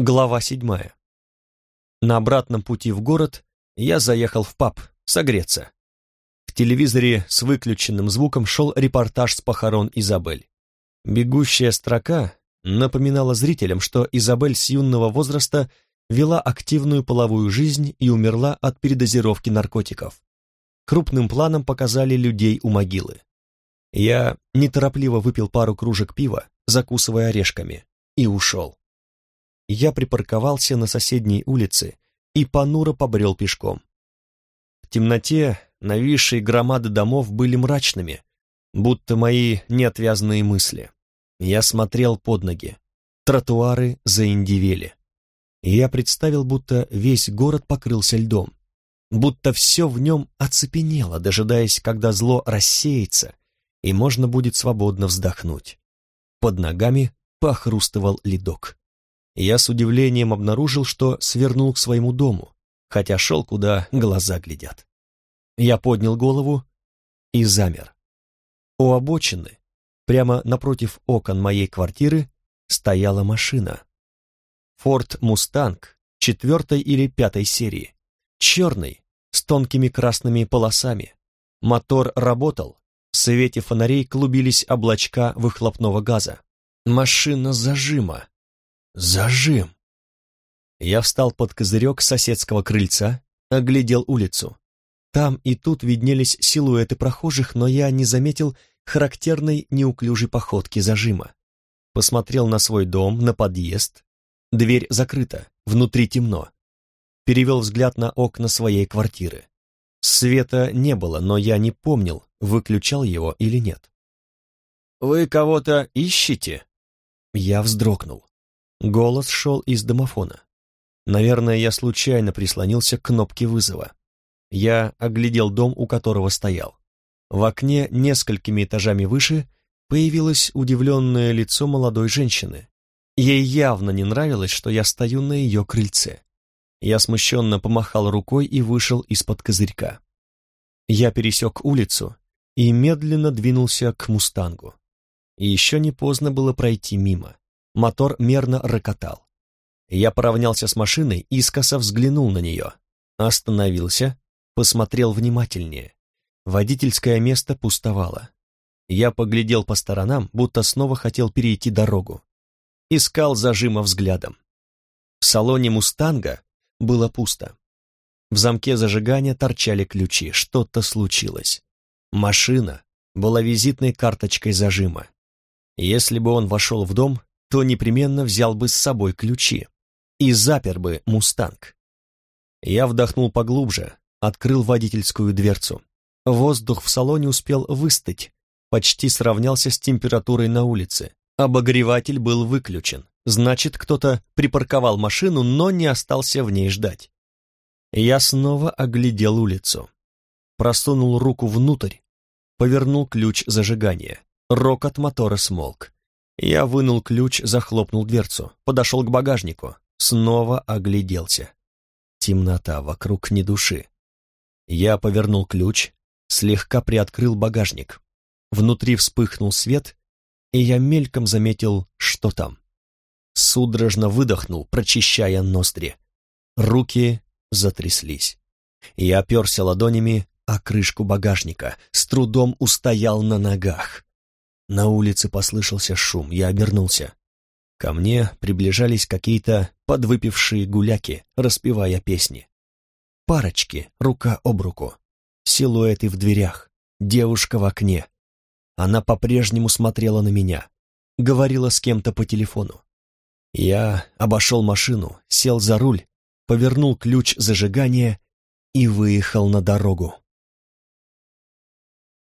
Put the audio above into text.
Глава седьмая. На обратном пути в город я заехал в паб согреться. В телевизоре с выключенным звуком шел репортаж с похорон Изабель. Бегущая строка напоминала зрителям, что Изабель с юного возраста вела активную половую жизнь и умерла от передозировки наркотиков. Крупным планом показали людей у могилы. Я неторопливо выпил пару кружек пива, закусывая орешками, и ушел я припарковался на соседней улице и понуро побрел пешком. В темноте нависшие громады домов были мрачными, будто мои неотвязные мысли. Я смотрел под ноги. Тротуары заиндивели. Я представил, будто весь город покрылся льдом, будто все в нем оцепенело, дожидаясь, когда зло рассеется, и можно будет свободно вздохнуть. Под ногами похрустывал ледок я с удивлением обнаружил, что свернул к своему дому, хотя шел, куда глаза глядят. Я поднял голову и замер. У обочины, прямо напротив окон моей квартиры, стояла машина. Форд Мустанг четвертой или пятой серии, черный, с тонкими красными полосами. Мотор работал, в свете фонарей клубились облачка выхлопного газа. Машина зажима, Зажим. Я встал под козырек соседского крыльца, оглядел улицу. Там и тут виднелись силуэты прохожих, но я не заметил характерной неуклюжей походки зажима. Посмотрел на свой дом, на подъезд. Дверь закрыта, внутри темно. Перевел взгляд на окна своей квартиры. Света не было, но я не помнил, выключал его или нет. «Вы кого-то ищете?» Я вздрогнул. Голос шел из домофона. Наверное, я случайно прислонился к кнопке вызова. Я оглядел дом, у которого стоял. В окне несколькими этажами выше появилось удивленное лицо молодой женщины. Ей явно не нравилось, что я стою на ее крыльце. Я смущенно помахал рукой и вышел из-под козырька. Я пересек улицу и медленно двинулся к «Мустангу». И еще не поздно было пройти мимо. Мотор мерно рокотал. Я поравнялся с машиной, искоса взглянул на нее. Остановился, посмотрел внимательнее. Водительское место пустовало. Я поглядел по сторонам, будто снова хотел перейти дорогу. Искал зажима взглядом. В салоне «Мустанга» было пусто. В замке зажигания торчали ключи, что-то случилось. Машина была визитной карточкой зажима. Если бы он вошел в дом, то непременно взял бы с собой ключи и запер бы «Мустанг». Я вдохнул поглубже, открыл водительскую дверцу. Воздух в салоне успел выстыть, почти сравнялся с температурой на улице. Обогреватель был выключен, значит, кто-то припарковал машину, но не остался в ней ждать. Я снова оглядел улицу. Просунул руку внутрь, повернул ключ зажигания. Рокот мотора смолк. Я вынул ключ, захлопнул дверцу, подошел к багажнику, снова огляделся. Темнота вокруг ни души. Я повернул ключ, слегка приоткрыл багажник. Внутри вспыхнул свет, и я мельком заметил, что там. Судорожно выдохнул, прочищая ноздри. Руки затряслись. Я оперся ладонями о крышку багажника, с трудом устоял на ногах. На улице послышался шум, я обернулся. Ко мне приближались какие-то подвыпившие гуляки, распевая песни. Парочки, рука об руку. Силуэты в дверях, девушка в окне. Она по-прежнему смотрела на меня, говорила с кем-то по телефону. Я обошел машину, сел за руль, повернул ключ зажигания и выехал на дорогу.